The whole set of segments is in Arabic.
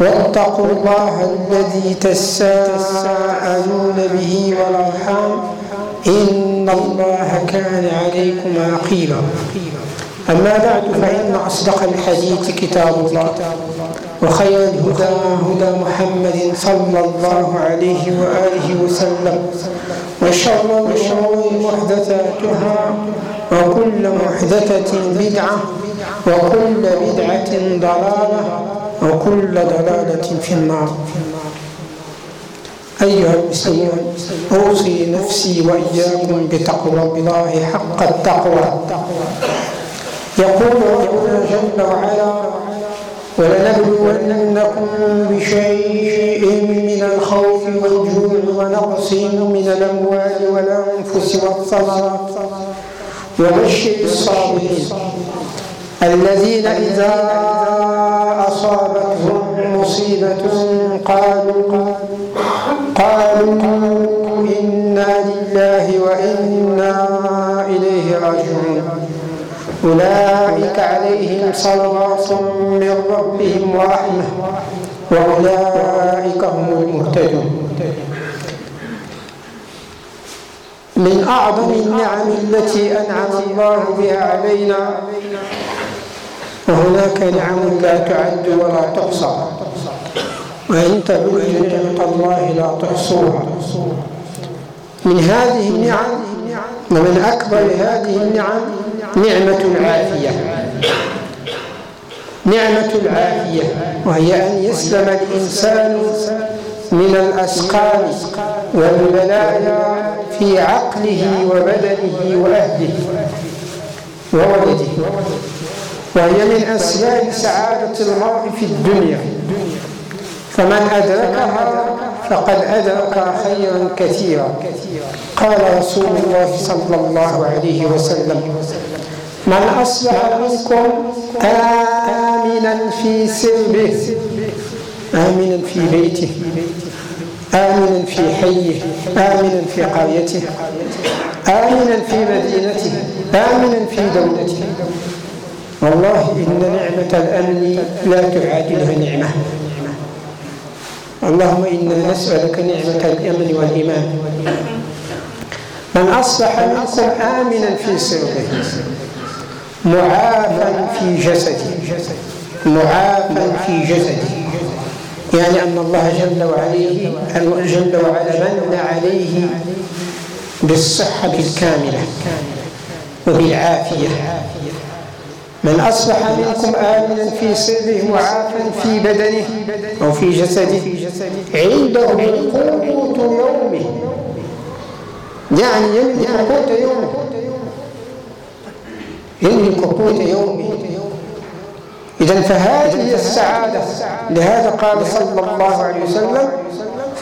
واتقوا الله الذي تساءلون به والأرحام. إن الله كان عليكم رقيبا أما بعد فإن أصدق الحديث كتاب الله وخير الهدى هدى محمد صلى الله عليه وآله وسلم وشر الأمور محدثاتها وكل محدثة بدعة وكل بدعة ضلالة وكل ضلالة في النار. أيها المسلمون أوصي نفسي وإياكم بتقوى الله حق التقوى. يقول ربنا جل وعلا ولنبلونكم بشيء من الخوف والجوع ونقص من الأموال والأنفس والثمرات. وبشر الصابرين. الذين إذا أصابتهم مصيبة قالوا قالوا إنا لله وإنا إليه راجعون. أولئك عليهم صلوات من ربهم ورحمة وأولئك هم المهتدون. من أعظم النعم التي أنعم الله بها علينا وهناك نعم لا تعد ولا تحصى. وإن تعدوا نعمة الله لا تحصوها. من هذه النعم ومن أكبر هذه النعم نعمة العافية. نعمة العافية وهي أن يسلم الإنسان من الأسقام والبلايا في عقله وبدنه وأهله وولده. وهي من أسباب سعادة المرء في الدنيا. فمن أدركها فقد أدرك خيرا كثيرا. قال رسول الله صلى الله عليه وسلم من أصبح منكم آمنا في سربه آمنا في بيته آمنا في حيه آمنا في قريته آمنا في مدينته آمنا في دولته والله إن نعمة الأمن لا تعادلها نعمة. اللهم إنا نسألك نعمة الأمن والإيمان. من أصبح منكم آمنا في سربه معافا في جسده معافا في جسده. يعني أن الله جل وعلا جل وعلا من عليه بالصحة الكاملة وبالعافية. من أصبح منكم آمنا في سره معافا في بدنه أو في جسده. عنده قوت يومه. يعني يملك قوت يومه. يملك قوت يومه. إذا فهذه السعادة لهذا قال صلى الله عليه وسلم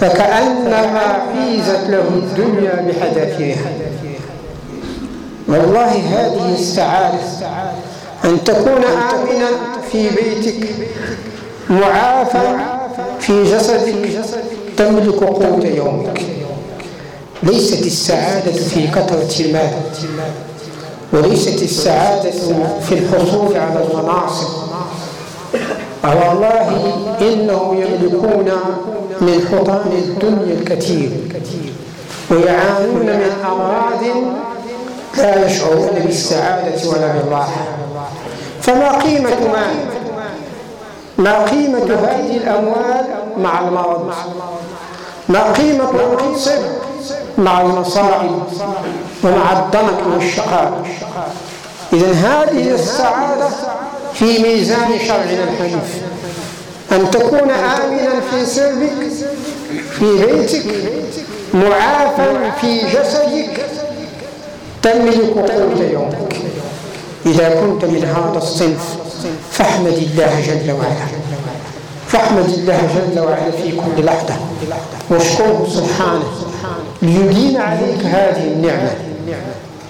فكأنما فيزت له الدنيا بحذافيرها والله هذه السعادة أن تكون آمنا في بيتك معافى في جسدك تملك قوت يومك. ليست السعادة في كثرة المال. وليست السعادة في الحصول على المناصب. والله إنهم يملكون من حطام الدنيا الكثير ويعانون من أمراض لا يشعرون بالسعادة ولا بالراحة. فما قيمة مال ما قيمة هذه الأموال مع المرض؟ ما قيمة المنصب مع المصائب ومع الضنك والشقاء؟ إذا هذه السعادة في ميزان شرعنا الحنيف. أن تكون آمنا في سربك في بيتك معافى في جسدك تملك قوت يومك إذا كنت من هذا الصنف فاحمد الله جل وعلا. فاحمد الله جل وعلا في كل لحظة. واشكره سبحانه. ليدين عليك هذه النعمة.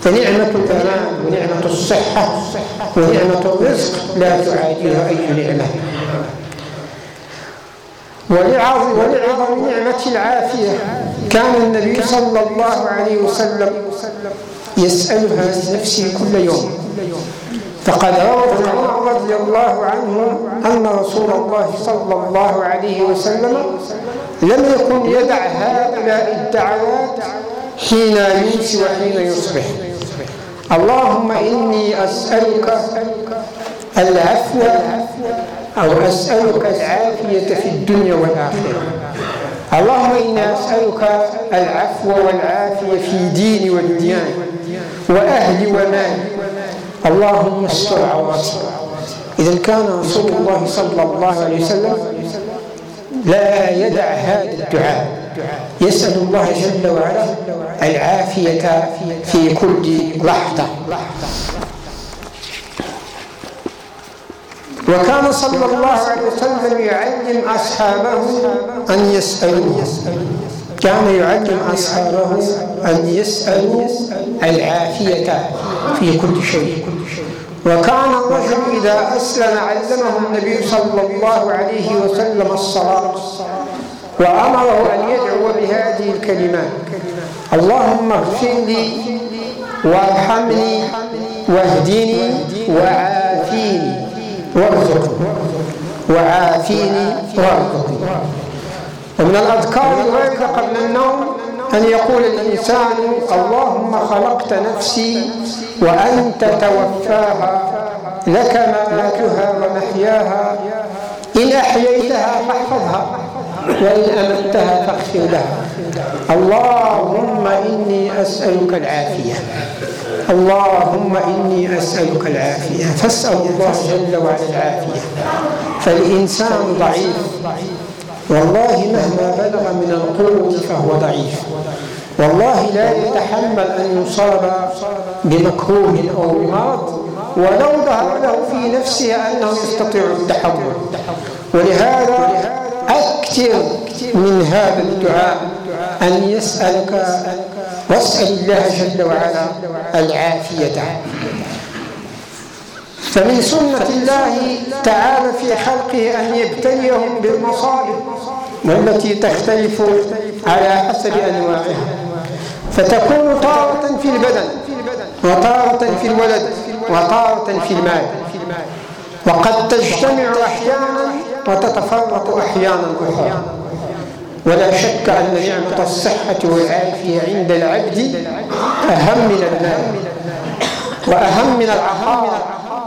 فنعمة الأمان ونعمة الصحة ونعمة الرزق لا تعادلها أي نعمة. ولعظم ولعظم نعمة العافية. كان النبي صلى الله عليه وسلم يسألها لنفسه كل يوم. فقد روى ابن عمر رضي الله عنه أن رسول الله صلى الله عليه وسلم لم يكن يدع هؤلاء الدعوات حين يمسي وحين يصبح. اللهم إني أسألك العفو أو أسألك العافية في الدنيا والآخرة. اللهم إني أسألك العفو والعافية في ديني ودنياي. وأهلي ومالي اللهم استر عوراتي إذا كان رسول الله صلى الله عليه وسلم لا يدع هذا الدعاء. يسأل الله جل وعلا العافية في كل لحظة. وكان صلى الله عليه وسلم يعلم أصحابه أن يسألوه. كان يعلم أصحابه أن يسألوا العافية في كل شيء. وكان الرجل إذا أسلم علمه النبي صلى الله عليه وسلم الصلاة وأمره أن يدعو بهذه الكلمات اللهم اغفر لي وارحمني واهدني وعافيني وارزقني وعافيني وارزقني. ومن الأذكار الواردة قبل النوم أن يقول الإنسان اللهم خلقت نفسي وأنت توفاها لك مماتها ومحياها إن أحييتها فاحفظها وإن أمتها فاغفر لها. اللهم إني أسألك العافية اللهم إني أسألك العافية فاسأل الله جل وعلا العافية. فالإنسان ضعيف. والله مهما بلغ من القوة فهو ضعيف. والله لا يتحمل أن يصاب بمكروه أو بمرض ولو ظهر له في نفسه أنه يستطيع التحمل ولهذا أكثر من هذا الدعاء أن يسألك واسأل الله جل وعلا العافية. فمن سنة الله تعالى في خلقه أن يبتليهم بالمصائب والتي تختلف على حسب أنواعها. فتكون طارة في البدن وطارة في الولد وطارة في المال. وقد تجتمع أحيانا وتتفرق أحيانا أخرى. ولا شك أن نعمة الصحة والعافية عند العبد أهم من المال. وأهم من العقار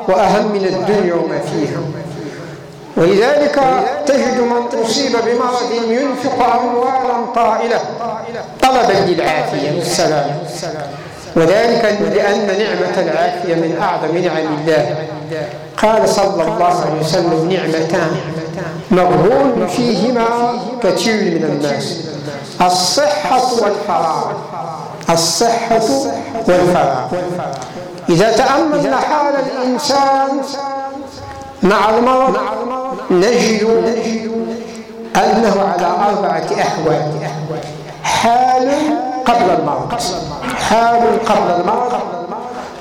وأهم من الدنيا وما فيها. ولذلك تجد من أصيب بمرض ينفق أموالا طائلة طلبا للعافية والسلام وذلك لأن نعمة العافية من أعظم نعم الله. قال صلى الله عليه وسلم نعمتان مغبون فيهما كثير من الناس الصحة والفراغ. الصحة والفراغ. إذا تأملنا حال الإنسان مع المرض نجد أنه على أربعة أحوال. حال قبل المرض. حال قبل المرض.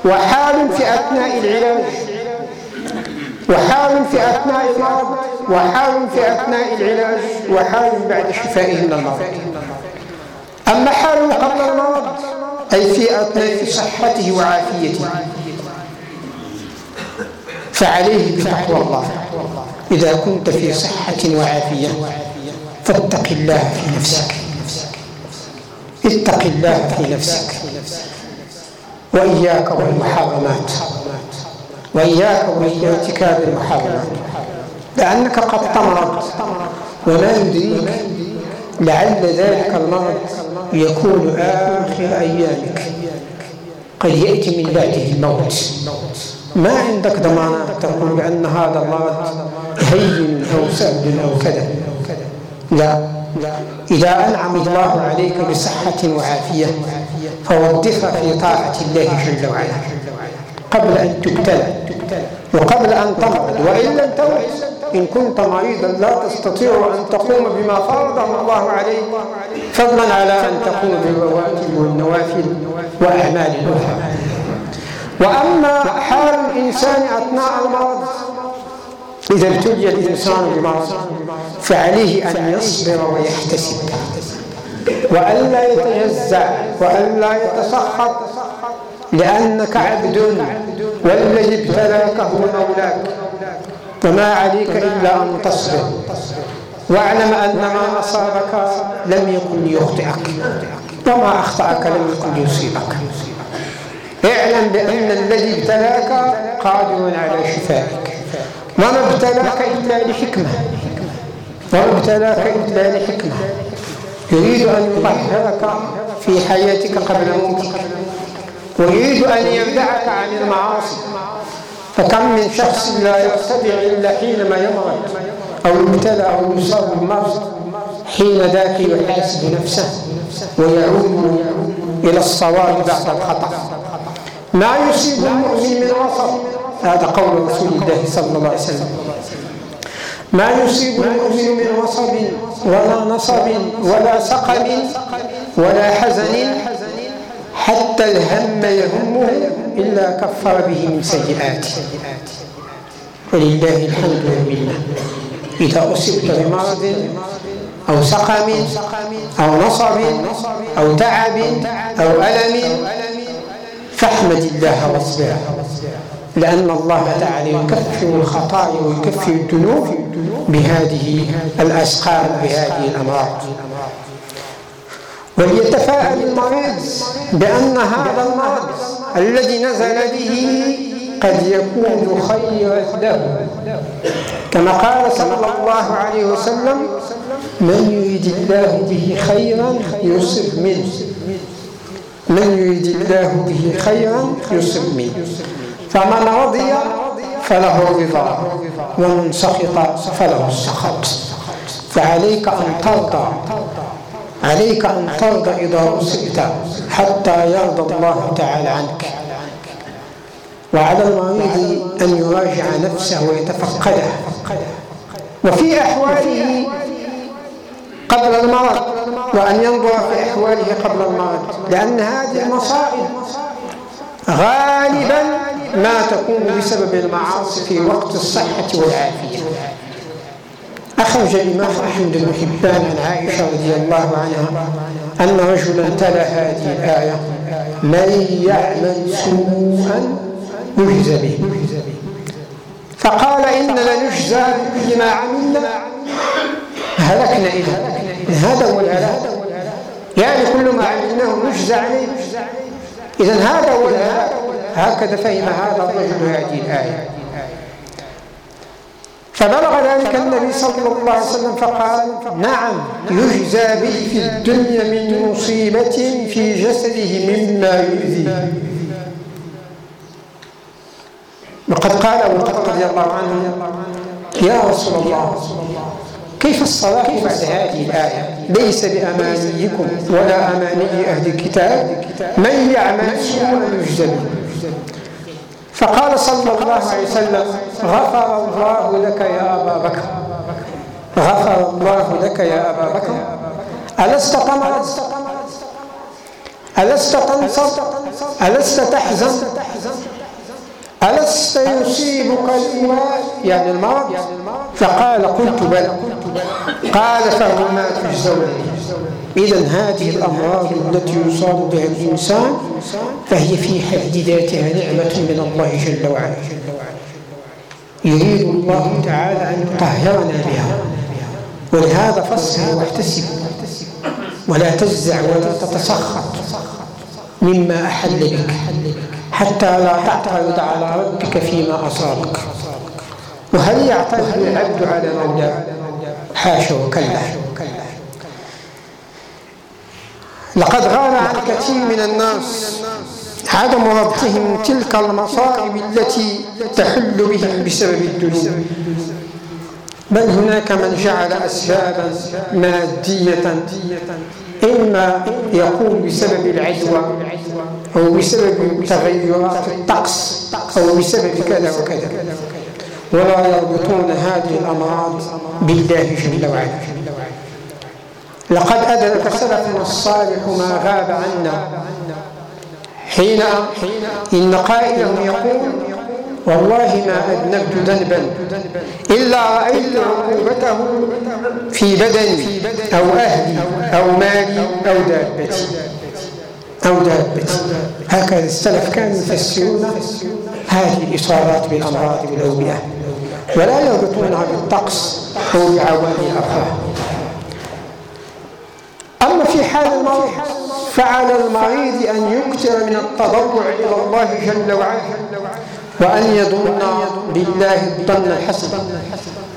وحال في أثناء العلاج. وحال في أثناء المرض. وحال في أثناء العلاج. وحال بعد شفائه من المرض أما حال قبل المرض أي في أثناء صحته وعافيته. فعليه بتقوى الله. إذا كنت في صحة وعافية فاتق الله في نفسك. اتق الله في نفسك. وإياك والمحرمات. وإياك وارتكاب المحرمات لأنك قد تمرض ولا يدريك لعل ذلك المرض يكون آخر أيامك. قد يأتي من بعده الموت. ما عندك ضمانات تقول بأن هذا المرض هين أو سهل أو كذا. لا. إذا أنعم الله عليك بصحة وعافية فوظفها في طاعة الله جل وعلا. قبل أن تبتلى وقبل أن تمرض وإن لم تمرض. إن كنت مريضا لا تستطيع أن تقوم بما فرضه الله عليك. فضلا على أن تقوم بالرواتب والنوافل وأعمال الأخرى. وأما حال الإنسان أثناء المرض إذا ابتلي الإنسان بمرض فعليه أن يصبر ويحتسب. وألا يتجزع وألا يتسخط لأنك عبد والذي ابتلاك هو مولاك وما عليك إلا أن تصبر. واعلم أن ما أصابك لم يكن ليخطئك. وما أخطأك لم يكن ليصيبك. اعلم بأن الذي ابتلاك قادر على شفائك. وما ابتلاك إلا لحكمة. وما ابتلاك إلا لحكمة. يريد أن يطهرك في حياتك قبل موتك. ويريد أن يمنعك عن المعاصي. فكم من شخص لا يرتدع إلا حينما يمرض أو يبتلى أو يصاب بالمرض حين ذاك يحاسب نفسه ويعود إلى الصواب بعد الخطأ. ما يصيب المؤمن من وسط هذا قول رسول الله صلى الله عليه وسلم. ما يصيب المؤمن من وصب ولا نصب ولا سقم ولا حزن حتى الهم يهمه إلا كفر به من سيئاته. ولله الحمد والمنة. إذا أصبت بمرض أو سقم أو نصب أو تعب أو ألم فاحمد الله واصبر لأن الله تعالى يكفر الخطايا ويكفر الذنوب بهذه الأسقام بهذه الأمراض. وليتفاءل المريض بأن هذا المرض الذي نزل به قد يكون خيرا له. كما قال صلى الله عليه وسلم من يريد الله به خيرا يصب منه. من يريد الله به خيرا يصب منه. فمن رضي فله الرضا ومن سخط فله السخط فعليك أن ترضى. عليك أن ترضى إذا أصبت حتى يرضى الله تعالى عنك. وعلى المريض أن يراجع نفسه ويتفقده. وفي أحواله قبل المرض وأن ينظر في أحواله قبل المرض لأن هذه المصائب غالبا ما تكون بسبب المعاصي في وقت الصحة والعافية. أخرج الإمام أحمد بن حبان عن عائشة رضي الله عنها أن رجلا تلا هذه الآية من يعمل سوءا يجزى به. فقال إننا نجزى بكل ما عملنا. هلكنا إذا هذا هو الهلاك يعني كل ما عملناه نجزى عليه. إذا هذا هو هكذا فهم هذا الرجل هذه الآية. فبلغ ذلك النبي صلى الله عليه وسلم فقال نعم يجزى به في الدنيا من مصيبة في جسده مما يؤذيه وقد قال أبو بكر رضي الله عنه يا رسول الله كيف الصلاة بعد هذه الآية؟ ليس بأمانيكم ولا أماني أهل الكتاب. من يعمل سوءا يجزى به فقال صلى الله عليه وسلم غفر الله لك يا أبا بكر. غفر الله لك يا أبا بكر؟ ألست تمرض ألست تنصب ألست تحزن؟ ألست يصيبك الإيمان يعني المرض فقال قلت بلى. قال فهو ما تجزون إذا هذه الأمراض التي يصاب بها الإنسان فهي في حد ذاتها نعمة من الله جل وعلا. يريد الله تعالى أن يطهرنا بها. ولهذا فاصبر واحتسب. ولا تجزع ولا تتسخط. مما أحل بك. حتى لا تعترض على ربك فيما أصابك. وهل يعترض العبد على مولاه حاشا وكلا. لقد غاب عن كثير من الناس. عدم ربطهم تلك المصائب التي تحل بهم بسبب الذنوب. بل هناك من جعل أسبابا مادية إما يكون بسبب العدوى أو بسبب تغيرات الطقس أو بسبب كذا وكذا. ولا يربطون هذه الأمراض بالله جل وعلا. لقد أدرك سلفنا الصالح ما غاب عنا. حين إن قائلهم يقول والله ما أذنبت ذنبا إلا رأيت عقوبته في بدني أو أهلي أو مالي أو دابتي. أو دابتي. هكذا السلف كانوا يفسرون هذه الإصابات بالأمراض بالأوبئة ولا يربطونها بالطقس أو بعوامل أخرى. أما في حال المرض فعلى المريض أن يكثر من التضرع إلى الله جل وعلا وأن يظن بالله الظن الحسن.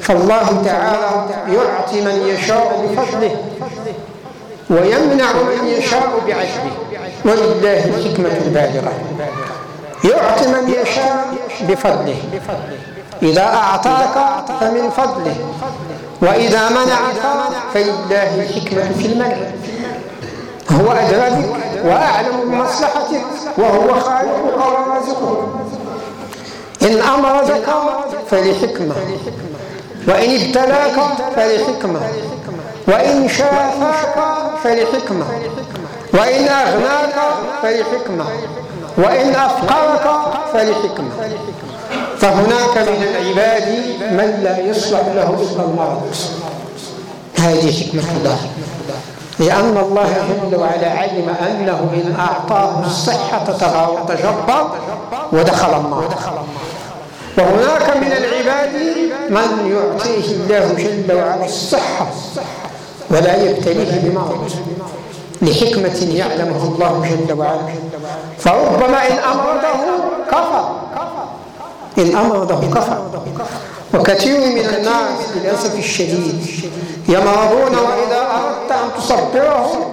فالله تعالى يعطي من يشاء بفضله ويمنع من يشاء بعدله ولله الحكمة البالغة. يعطي من يشاء بفضله. إذا أعطاك فمن فضله. وإذا منعك فلله الحكمة في المنع. هو أدرى بك وأعلم بمصلحتك وهو خالقك ورازقك إن أمرضك فلحكمة. وإن ابتلاك فلحكمة. وإن شافاك فلحكمة. وإن أغناك فلحكمة. وإن أفقرك فلحكمة. فهناك من العباد من لا يصلح له إلا المرض هذه حكمة الله. لأن الله جل وعلا علم أنه إن أعطاه الصحة طغى وتجبر ودخل النار. وهناك من العباد من يعطيه الله جل وعلا الصحة ولا يبتليه بمرض لحكمة يعلمها الله جل وعلا. فربما إن أمرضه كفر. إن أمرضه كفر وكثير من الناس للأسف الشديد يمرضون وإذا أردت أن تصبرهم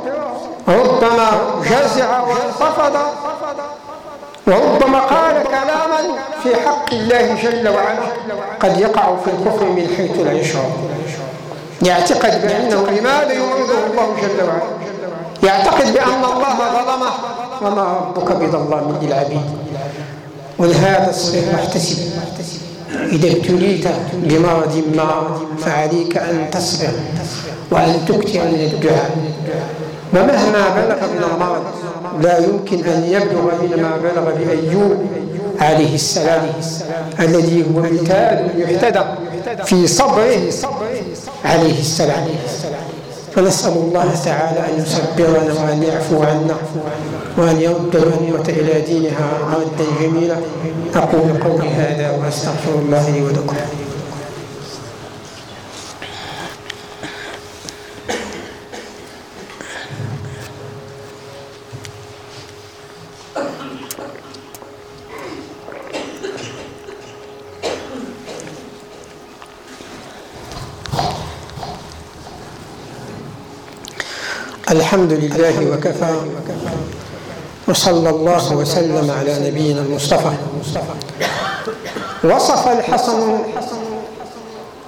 ربما جزع وانتفض وربما قال كلاما في حق الله جل وعلا قد يقع في الكفر من حيث لا يشعر. يعتقد بأنه لماذا يمرضه الله جل وعلا؟ يعتقد بأن الله ظلمه. وما ربك بظلام للعبيد ولهذا الصير محتسب إذا ابتليت بمرض ما فعليك أن تصبر وأن تكثر من الدعاء. ومهما بلغ من المرض لا يمكن أن يبلغ من ما بلغ بأيوب عليه السلام الذي هو مثال يحتدى في صبره عليه السلام. فنسأل الله تعالى أن يصبرنا وأن يعفو عنا وأن يرد الأمة إلى دينها ردا جميلا. أقول قولي هذا وأستغفر الله لي ولكم. الحمد لله وكفى. وصلى الله وسلم على نبينا المصطفى. وصف الحسن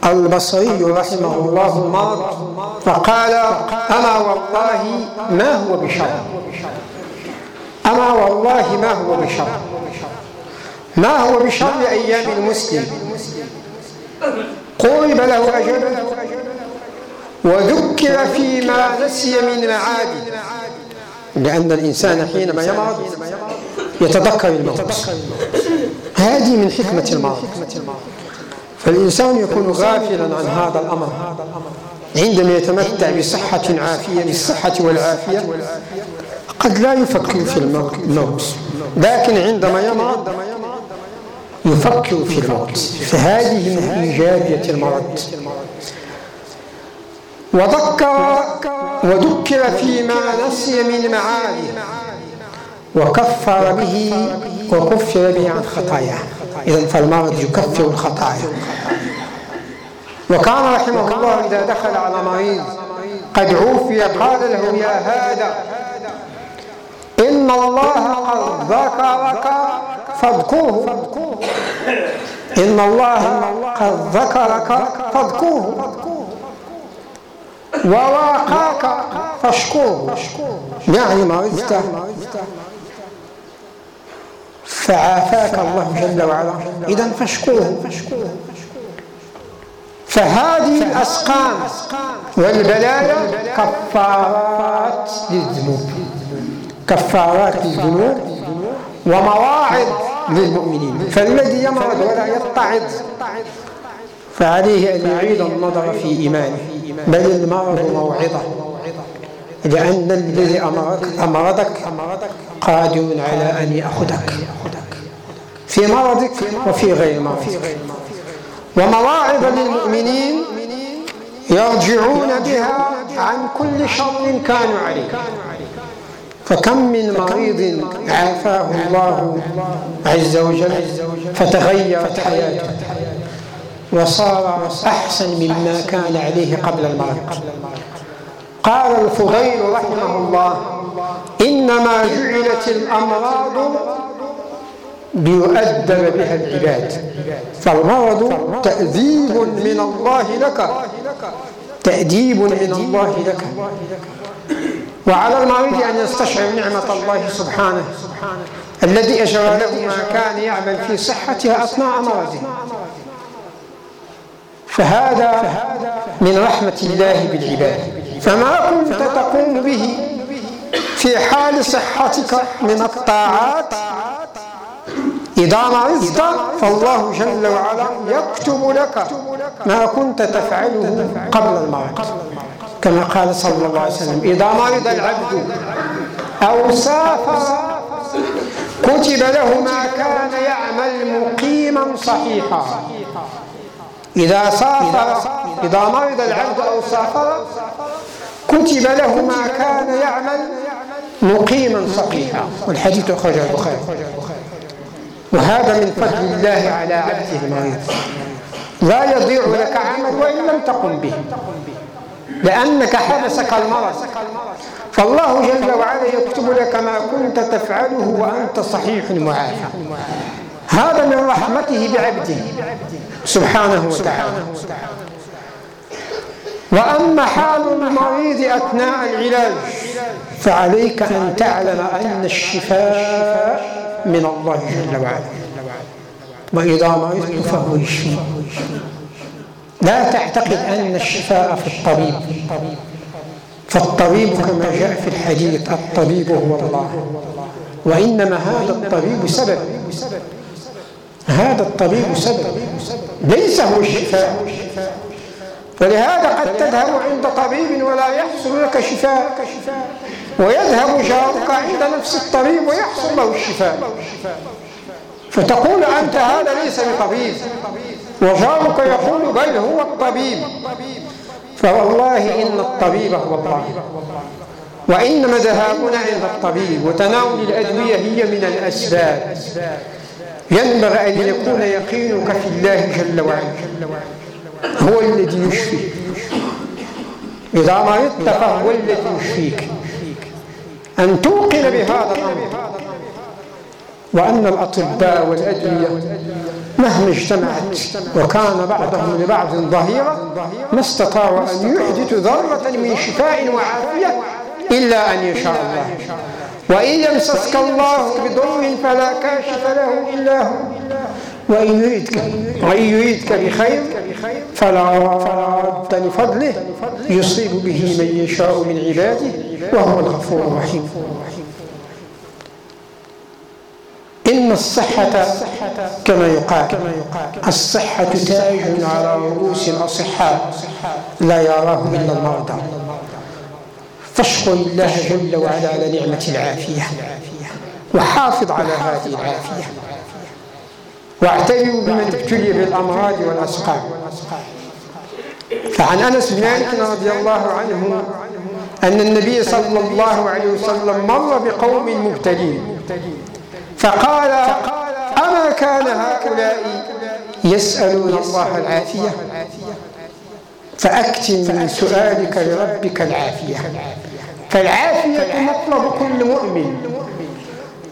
البصري رحمه الله المرض فقال أما والله ما هو بشر. أما والله ما هو بشر. ما هو بشر أيام المسلم؟ قرب له أجل وذكر فيما نسي من معادي لأن الإنسان حينما يمرض يتذكر الموت. هذه من حكمة المرض. فالإنسان يكون غافلا عن هذا الأمر. عندما يتمتع بصحة عافية بالصحة والعافية قد لا يفكر في الموت. لكن عندما يمرض يفكر في الموت. فهذه من إيجابية المرض. وذكر وذكر فيما نسي من معاني وكفر به وكفر به عن خطاياه. إذا فالمرض يكفر الخطايا. وكان رحمه الله إذا دخل على مريض قد عوفي قال له يا هذا إن الله قد ذكرك فاذكره. إن الله قد ذكرك فاذكره. وواقاك فاشكره. يعني مرضت فعافاك الله جل وعلا. إذا فاشكره. فهذه الأسقام والبلايا كفارات للذنوب. كفارات للذنوب ومواعظ للمؤمنين. فالذي يمرض ولا يتعظ فعليه أن يعيد النظر في إيمانه. بل المرض موعظة لأن الذي أمرضك قادر على أن يأخذك في مرضك وفي غير مرضك. ومواعظ للمؤمنين يرجعون بها عن كل شر كانوا عليه. فكم من مريض عافاه الله عز وجل فتغيرت حياته. وصار أحسن مما كان عليه قبل المرض قال الفضيل رحمه الله إنما جعلت الأمراض ليؤدب بها العباد فالمرض تأديب من الله لك تأديب من الله لك. وعلى المريض أن يستشعر نعمة الله سبحانه الذي أجرى له ما كان يعمل في صحتها أثناء مرضه. فهذا من رحمة الله بالعباد. فما كنت تقوم به في حال صحتك من الطاعات إذا مرضت فالله جل وعلا يكتب لك ما كنت تفعله قبل المرض كما قال صلى الله عليه وسلم إذا مرض العبد أو سافر كتب له ما كان يعمل مقيما صحيحا. إذا سافر إذا مرض العبد أو سافر كتب له ما كان يعمل مقيما صحيحا والحديث أخرجه البخاري. وهذا من فضل الله على عبده المريض. لا يضيع لك عمل وإن لم تقم به. لأنك حبسك المرض. فالله جل وعلا يكتب لك ما كنت تفعله وأنت صحيح معافى. هذا من رحمته بعبده. سبحانه وتعالى. وأما حال المريض أثناء العلاج فعليك أن تعلم أن الشفاء من الله جل وعلا. وإذا مرضت فهو يشفي. لا تعتقد أن الشفاء في الطبيب. فالطبيب كما جاء في الحديث الطبيب هو الله. وإنما هذا الطبيب سبب. هذا الطبيب سبب ليس هو الشفاء. ولهذا قد تذهب عند طبيب ولا يحصل لك شفاء. ويذهب جارك عند نفس الطبيب ويحصل له الشفاء. فتقول أنت هذا ليس بطبيب. وجارك يقول بل هو الطبيب. فوالله إن الطبيب هو الله وإنما ذهابنا عند الطبيب وتناول الأدوية هي من الأسباب. ينبغي أن يكون يقينك في الله جل وعلا. هو الذي يشفي إذا مرضت فهو الذي يشفيك. أن توقن بهذا الأمر. وأن الأطباء والأدوية مهما اجتمعت وكان بعضهم لبعض ظهيرا ما استطاعوا أن يحدثوا ذرة من شفاء وعافية إلا أن يشاء الله. وإن يمسسك الله بضر فلا كاشف له إلا هو. وإن يريدك وإن يريدك بخير فلا راد لفضله. يصيب به من يشاء من عباده وهو الغفور الرحيم. إن الصحة كما يقال الصحة تاج على رؤوس الأصحاء لا يراه إلا المرضى. فاشكر الله جل وعلا على نعمة العافية. وحافظ على هذه العافية. واعتبروا بمن ابتلي بالأمراض والأسقام. فعن أنس بن مالك رضي الله عنه أن النبي صلى الله عليه وسلم مر بقوم مبتلين فقال أما كان هؤلاء يسألون الله العافية؟ فأكتم من سؤالك لربك العافية. فالعافية مطلب كل مؤمن.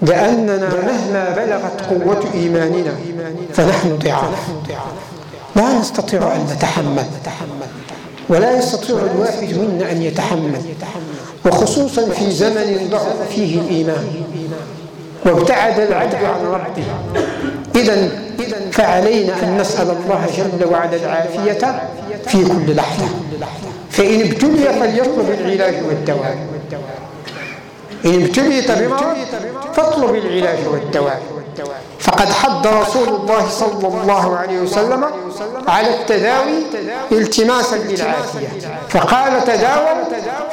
لأننا مهما بلغت قوة إيماننا فنحن ضعاف. لا نستطيع أن نتحمل ولا يستطيع الواحد منا أن يتحمل وخصوصا في زمن ضعف فيه الإيمان. وابتعد العبد عن ربه. إذا فعلينا أن نسأل الله جل وعلا العافية في كل لحظة. فإن ابتلي فليطلب العلاج والدواء. إن ابتليت بمرض فاطلب العلاج والدواء. فقد حض رسول الله صلى الله عليه وسلم على التداوي التماسا للعافية. فقال تداووا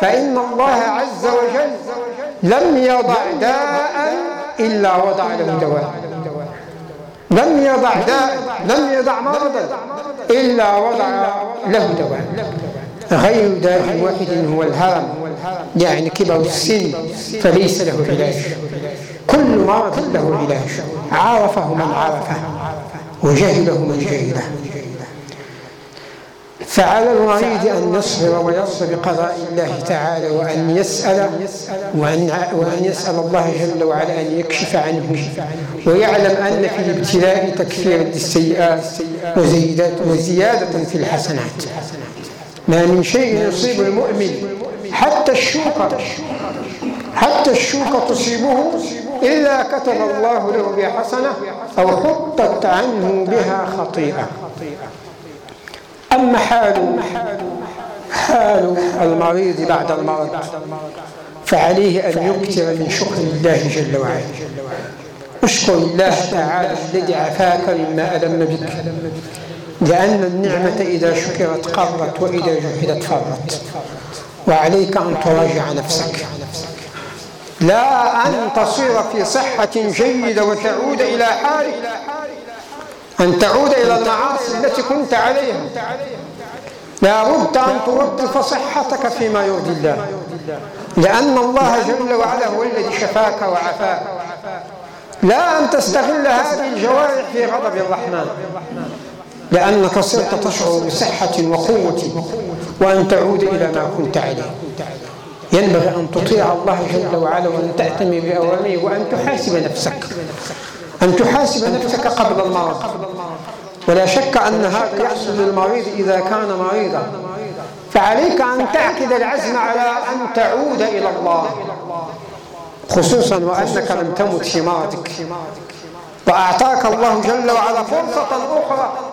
فإن الله عز وجل لم يضع داء إلا وضع له دواء. لم يضع داء لم يضع مرضا إلا وضع له دواء. غير داء واحد هو الهرم. يعني كبر السن فليس له علاج. كل مرض له علاج. عرفه من عرفه وجهله من جهله. فعلى المريض أن يصبر ويرضى بقضاء الله تعالى وأن يسأل وأن, وأن يسأل الله جل وعلا أن يكشف عنه ويعلم أن في الابتلاء تكفيرا للسيئات وزيادة في الحسنات. ما من شيء يصيب المؤمن. حتى الشوكة. حتى الشوكة تصيبه إلا كتب الله له بها حسنة أو حطت عنه بها خطيئة. أما حال حال المريض بعد المرض فعليه أن يكثر من شكر الله جل وعلا. اشكر الله تعالى الذي عافاك مما ألم بك. لأن النعمة إذا شكرت قرت وإذا جحدت فرت. وعليك أن تراجع نفسك. لا أن تصير في صحة جيدة وتعود إلى حالك. أن تعود إلى المعاصي التي كنت عليها. لا بد أن توظف صحتك فيما يرضي الله. لأن الله جل وعلا هو الذي شفاك وعافاك. لا أن تستغل هذه الجوارح في غضب الرحمن. لأنك صرت تشعر بصحة وقوة وأن تعود إلى ما كنت عليه. ينبغي أن تطيع الله جل وعلا وأن تعتني بأوامره وأن تحاسب نفسك. أن تحاسب نفسك قبل المرض. ولا شك أن هذا يحصل للمريض إذا كان مريضا. فعليك أن تعقد العزم على أن تعود إلى الله. خصوصا وأنك لم تمت في مرضك وأعطاك الله جل وعلا فرصة أخرى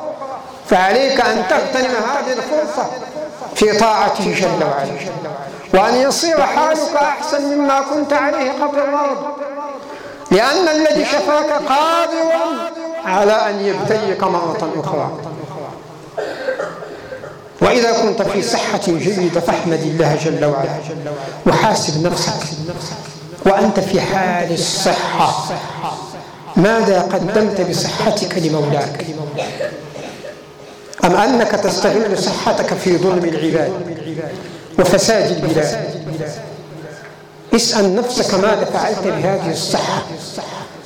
فعليك أن تغتنم هذه الفرصة في طاعته جل وعلا. وأن يصير حالك أحسن مما كنت عليه قبل المرض لأن الذي شفاك قادر على أن يبتليك مرة أخرى. وإذا كنت في صحة جيدة فاحمد الله جل وعلا. وحاسب نفسك. وأنت في حال الصحة. ماذا قدمت بصحتك لمولاك؟ أم أنك تستغل صحتك في ظلم العباد وفساد البلاد؟ اسأل نفسك ماذا فعلت بهذه الصحة؟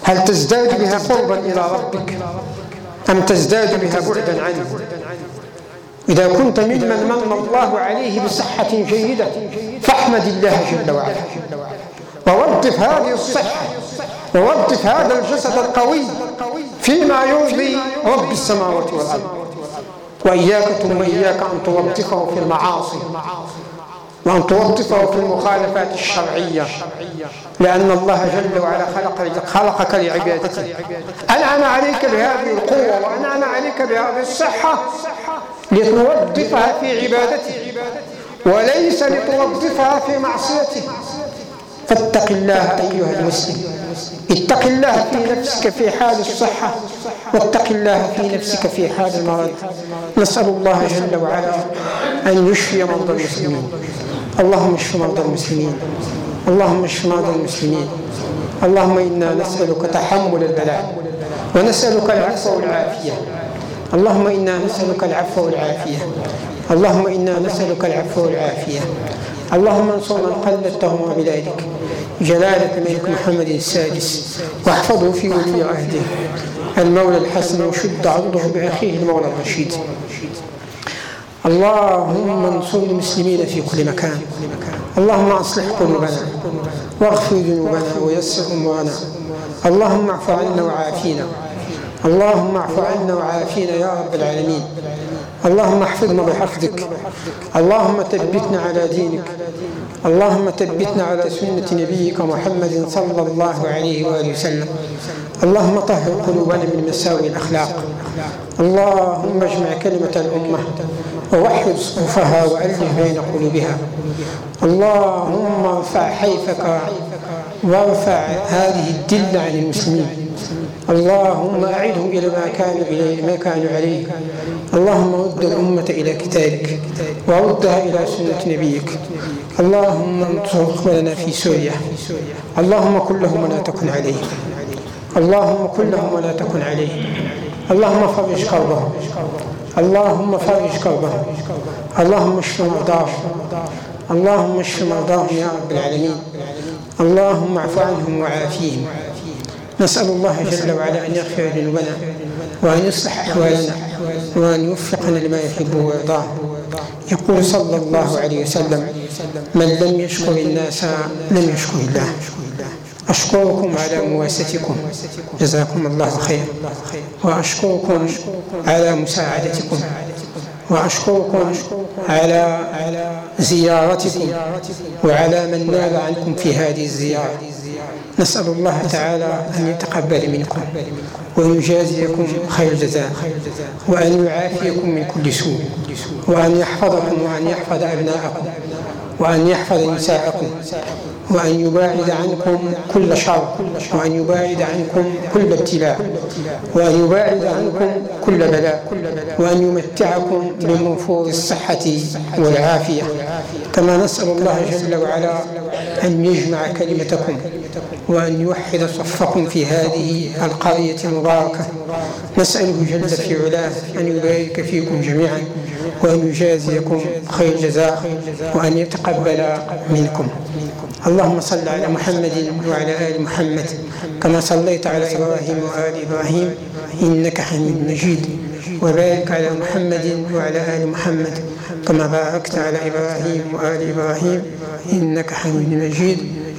هل تزداد بها قربا إلى ربك أم تزداد بها بعدا عنه؟ إذا كنت ممن من الله عليه بصحة جيدة فاحمد الله جل وعلا. ووظف هذه الصحة ووظف هذا الجسد القوي فيما يرضي رب السماوات والأرض. وإياك ثم إياك أن توظفه في المعاصي وأن توظفه في المخالفات الشرعية. لأن الله جل وعلا خلق خلقك لعبادته. أنعم عليك بهذه القوة وأنعم عليك بهذه الصحة لتوظفها في عبادته وليس لتوظفها في معصيته. فاتق الله أيها المسلم. اتق الله في نفسك في حال الصحة واتق الله في نفسك في حال المرض. نسأل الله جل وعلا أن يشفي مرضى المسلمين. اللهم اشف مرضى المسلمين. اللهم اشف مرضى المسلمين. اللهم إنا نسألك تحمل البلاء ونسألك العفو والعافية. اللهم إنا نسألك العفو والعافية. اللهم إنا نسألك العفو والعافية. اللهم انصر من قلدتهم بلادك جلالة الملك محمد السادس. واحفظه في ولي عهده المولى الحسن وشد عضده بأخيه المولى الرشيد. اللهم انصر المسلمين في كل مكان. اللهم أصلح قلوبنا. واغفر ذنوبنا ويسر أمورنا. اللهم اعف عنا وعافينا. اللهم اعف عنا وعافينا يا رب العالمين. اللهم احفظنا بحفظك. اللهم ثبتنا على دينك. اللهم ثبتنا على سنة نبيك محمد صلى الله عليه وآله وسلم. اللهم طهر قلوبنا من مساوي الأخلاق. اللهم اجمع كلمة الأمة ووحد صفوفها وألف بين قلوبها. اللهم ارفع حيفك وارفع هذه الدلة عن المسلمين. اللهم أعدهم إلى ما كانوا إليه ما كانوا عليه. اللهم رد الأمة إلى كتابك وردها إلى سنة نبيك. اللهم انصر إخواننا في سوريا. اللهم كن لهم ولا تكن عليهم اللهم كن لهم ولا تكن عليهم اللهم فرج كربهم اللهم فرج كربهم اللهم اشف مرضاهم اللهم اشف مرضاهم يا رب العالمين. اللهم اعف عنهم وعافيهم. نسأل الله جل وعلا أن يغفر ذنوبنا وأن يصلح أحوالنا وأن يوفقنا لما يحب ويرضاه. يقول صلى الله عليه وسلم من لم يشكر الناس لم يشكر الله. أشكركم على مواساتكم جزاكم الله خير. وأشكركم على مساعدتكم. وأشكركم على زيارتكم. وعلى من نال عنكم في هذه الزيارة. نسأل الله تعالى أن يتقبل منكم ويجازيكم خير الجزاء وأن يعافيكم من كل سوء وأن يحفظكم وأن يحفظ أبناءكم وأن يحفظ نساءكم وأن يباعد عنكم كل شر وأن يباعد عنكم كل ابتلاء وأن يباعد عنكم كل بلاء وأن يمتعكم بمنفور الصحة والعافية. كما نسأل الله جل وعلا أن يجمع كلمتكم وأن يوحد صفكم في هذه القرية المباركة. نسأله جل في علاه أن يبارك فيكم جميعا وأن يجازيكم خير جزاء وأن يتقبل منكم. اللهم صل على محمد وعلى آل محمد كما صليت على إبراهيم وآل إبراهيم إنك حميد مجيد. وبارك على محمد وعلى آل محمد كما باركت على إبراهيم وآل إبراهيم إنك حميد مجيد.